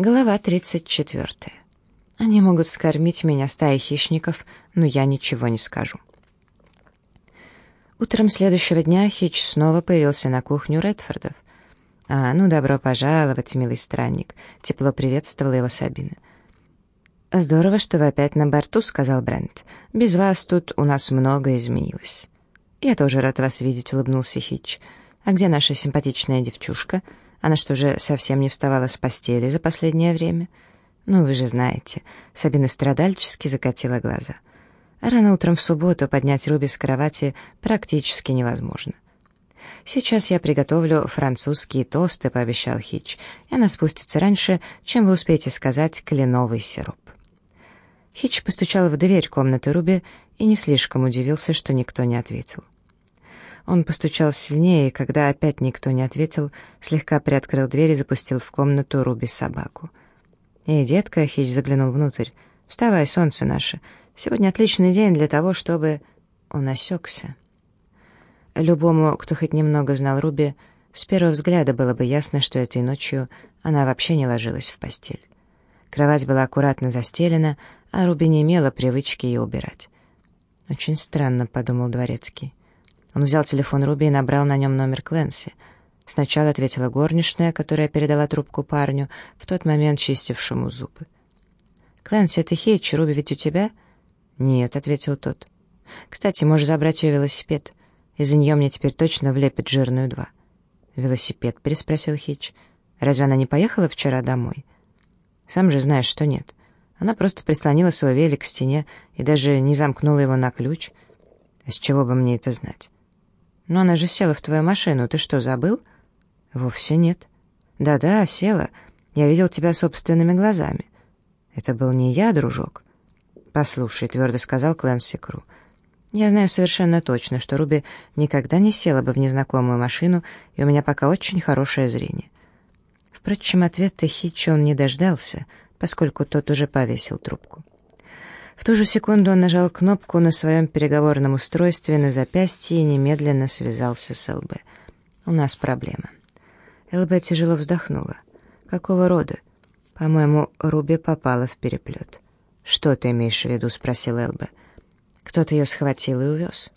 Глава 34. Они могут скормить меня стаей хищников, но я ничего не скажу. Утром следующего дня Хич снова появился на кухню Редфордов. «А, ну, добро пожаловать, милый странник», — тепло приветствовала его Сабина. «Здорово, что вы опять на борту», — сказал Брент. «Без вас тут у нас много изменилось». «Я тоже рад вас видеть», — улыбнулся Хич. «А где наша симпатичная девчушка?» Она что же, совсем не вставала с постели за последнее время? Ну, вы же знаете. Сабина страдальчески закатила глаза. Рано утром в субботу поднять Руби с кровати практически невозможно. «Сейчас я приготовлю французские тосты», — пообещал Хич, «и она спустится раньше, чем вы успеете сказать кленовый сироп». Хич постучал в дверь комнаты Руби и не слишком удивился, что никто не ответил. Он постучал сильнее, и когда опять никто не ответил, слегка приоткрыл дверь и запустил в комнату Руби собаку. «Эй, детка!» — Хич заглянул внутрь. «Вставай, солнце наше! Сегодня отличный день для того, чтобы...» Он осекся. Любому, кто хоть немного знал Руби, с первого взгляда было бы ясно, что этой ночью она вообще не ложилась в постель. Кровать была аккуратно застелена, а Руби не имела привычки ее убирать. «Очень странно», — подумал Дворецкий. Он взял телефон Руби и набрал на нем номер Кленси. Сначала ответила горничная, которая передала трубку парню, в тот момент чистившему зубы. «Кленси, это Хейч, Руби ведь у тебя?» «Нет», — ответил тот. «Кстати, можешь забрать ее велосипед. Из-за нее мне теперь точно влепит жирную два». «Велосипед?» — переспросил Хич. «Разве она не поехала вчера домой?» «Сам же знаешь, что нет. Она просто прислонила свой велик к стене и даже не замкнула его на ключ. А с чего бы мне это знать?» «Но она же села в твою машину, ты что, забыл?» «Вовсе нет». «Да-да, села. Я видел тебя собственными глазами». «Это был не я, дружок». «Послушай», — твердо сказал Клэнси Кру. «Я знаю совершенно точно, что Руби никогда не села бы в незнакомую машину, и у меня пока очень хорошее зрение». Впрочем, ответа Хитча он не дождался, поскольку тот уже повесил трубку. В ту же секунду он нажал кнопку на своем переговорном устройстве на запястье и немедленно связался с ЛБ. «У нас проблема». ЛБ тяжело вздохнула. «Какого рода?» «По-моему, Руби попала в переплет». «Что ты имеешь в виду?» — спросил ЛБ. «Кто-то ее схватил и увез».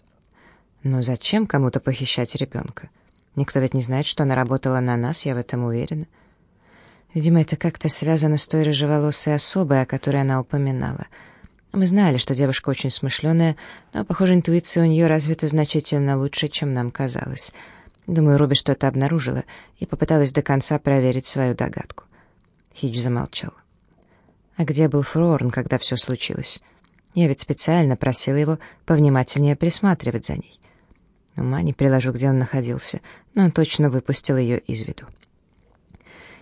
«Но зачем кому-то похищать ребенка? Никто ведь не знает, что она работала на нас, я в этом уверена». Видимо, это как-то связано с той рыжеволосой особой, о которой она упоминала — мы знали, что девушка очень смышленая, но, похоже, интуиция у нее развита значительно лучше, чем нам казалось. Думаю, Руби что-то обнаружила и попыталась до конца проверить свою догадку. Хидж замолчал. А где был Фрорн, когда все случилось? Я ведь специально просила его повнимательнее присматривать за ней. Ума не приложу, где он находился, но он точно выпустил ее из виду.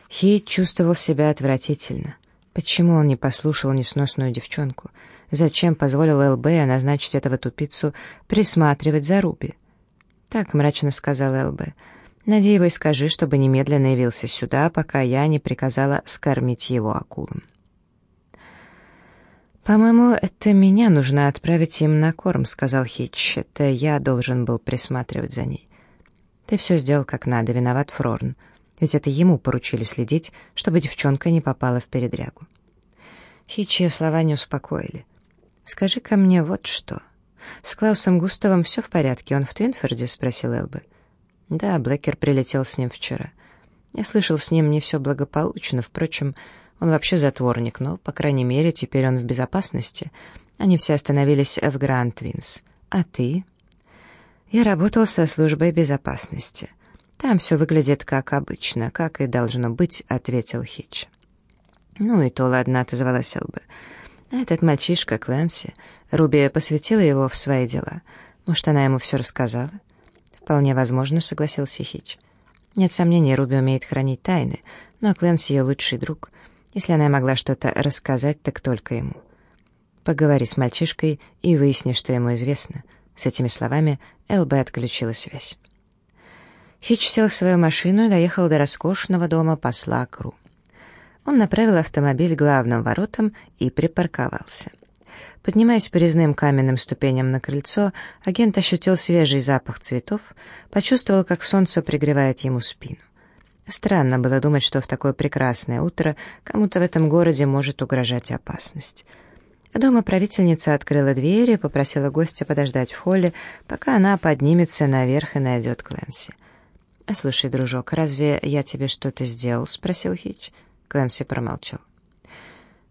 Хит чувствовал себя отвратительно. Почему он не послушал несносную девчонку? Зачем позволил ЛБ назначить этого тупицу присматривать за Руби? Так мрачно сказал ЛБ. И скажи, чтобы немедленно явился сюда, пока я не приказала скормить его акулам. «По-моему, это меня нужно отправить им на корм», — сказал Хитч. «Это я должен был присматривать за ней». «Ты все сделал как надо, виноват Фрорн. Ведь это ему поручили следить, чтобы девчонка не попала в передрягу». Хитч ее слова не успокоили. «Скажи-ка мне вот что. С Клаусом Густавом все в порядке, он в Твинфорде?» — спросил Элбе. «Да, Блэкер прилетел с ним вчера. Я слышал, с ним не все благополучно, впрочем, он вообще затворник, но, по крайней мере, теперь он в безопасности. Они все остановились в Гранд Твинс. А ты?» «Я работал со службой безопасности. Там все выглядит как обычно, как и должно быть», — ответил Хитч. «Ну и то ладно», — отозвалась Элбе. Этот мальчишка Клэнси, Руби посвятила его в свои дела. Может, она ему все рассказала? Вполне возможно, согласился Хич. Нет сомнений, Руби умеет хранить тайны, но Клэнси ее лучший друг. Если она могла что-то рассказать, так только ему. Поговори с мальчишкой и выясни, что ему известно. С этими словами ЛБ отключила связь. Хич сел в свою машину и доехал до роскошного дома посла Кру. Он направил автомобиль к главным воротам и припарковался. Поднимаясь по резным каменным ступеням на крыльцо, агент ощутил свежий запах цветов, почувствовал, как солнце пригревает ему спину. Странно было думать, что в такое прекрасное утро кому-то в этом городе может угрожать опасность. Дома правительница открыла дверь и попросила гостя подождать в холле, пока она поднимется наверх и найдет Клэнси. «Слушай, дружок, разве я тебе что-то сделал?» — спросил Хич. Клэнси промолчал.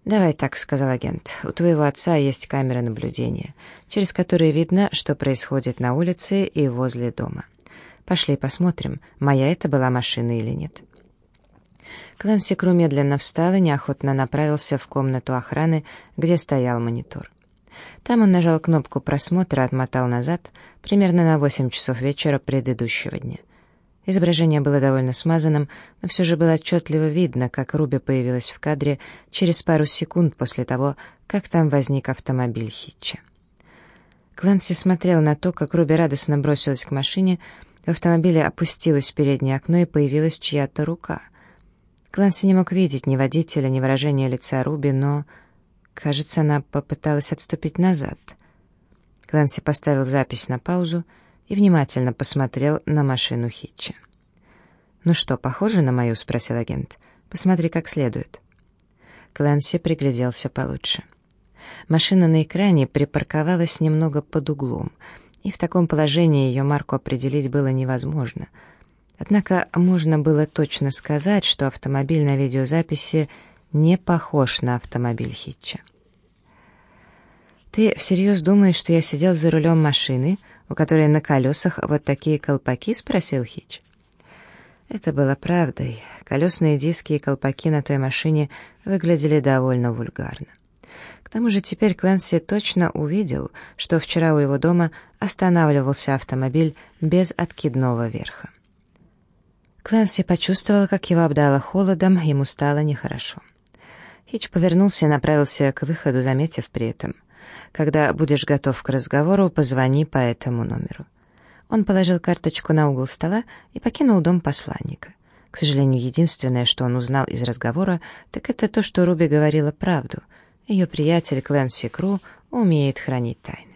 «Давай так», — сказал агент. «У твоего отца есть камеры наблюдения, через которые видно, что происходит на улице и возле дома. Пошли посмотрим, моя это была машина или нет». Клэнси Кру медленно встал и неохотно направился в комнату охраны, где стоял монитор. Там он нажал кнопку просмотра, отмотал назад, примерно на 8 часов вечера предыдущего дня. Изображение было довольно смазанным, но все же было отчетливо видно, как Руби появилась в кадре через пару секунд после того, как там возник автомобиль Хитча. Кланси смотрел на то, как Руби радостно бросилась к машине, в автомобиле опустилось переднее окно и появилась чья-то рука. Кланси не мог видеть ни водителя, ни выражения лица Руби, но, кажется, она попыталась отступить назад. Кланси поставил запись на паузу и внимательно посмотрел на машину Хитча. «Ну что, похоже на мою?» — спросил агент. «Посмотри как следует». Клэнси пригляделся получше. Машина на экране припарковалась немного под углом, и в таком положении ее марку определить было невозможно. Однако можно было точно сказать, что автомобиль на видеозаписи не похож на автомобиль Хитча. «Ты всерьез думаешь, что я сидел за рулем машины, у которой на колесах вот такие колпаки?» — спросил Хич. Это было правдой. Колесные диски и колпаки на той машине выглядели довольно вульгарно. К тому же теперь Клэнси точно увидел, что вчера у его дома останавливался автомобиль без откидного верха. Клэнси почувствовал, как его обдало холодом, ему стало нехорошо. Хич повернулся и направился к выходу, заметив при этом — когда будешь готов к разговору, позвони по этому номеру». Он положил карточку на угол стола и покинул дом посланника. К сожалению, единственное, что он узнал из разговора, так это то, что Руби говорила правду. Ее приятель Клэнси Кру умеет хранить тайны.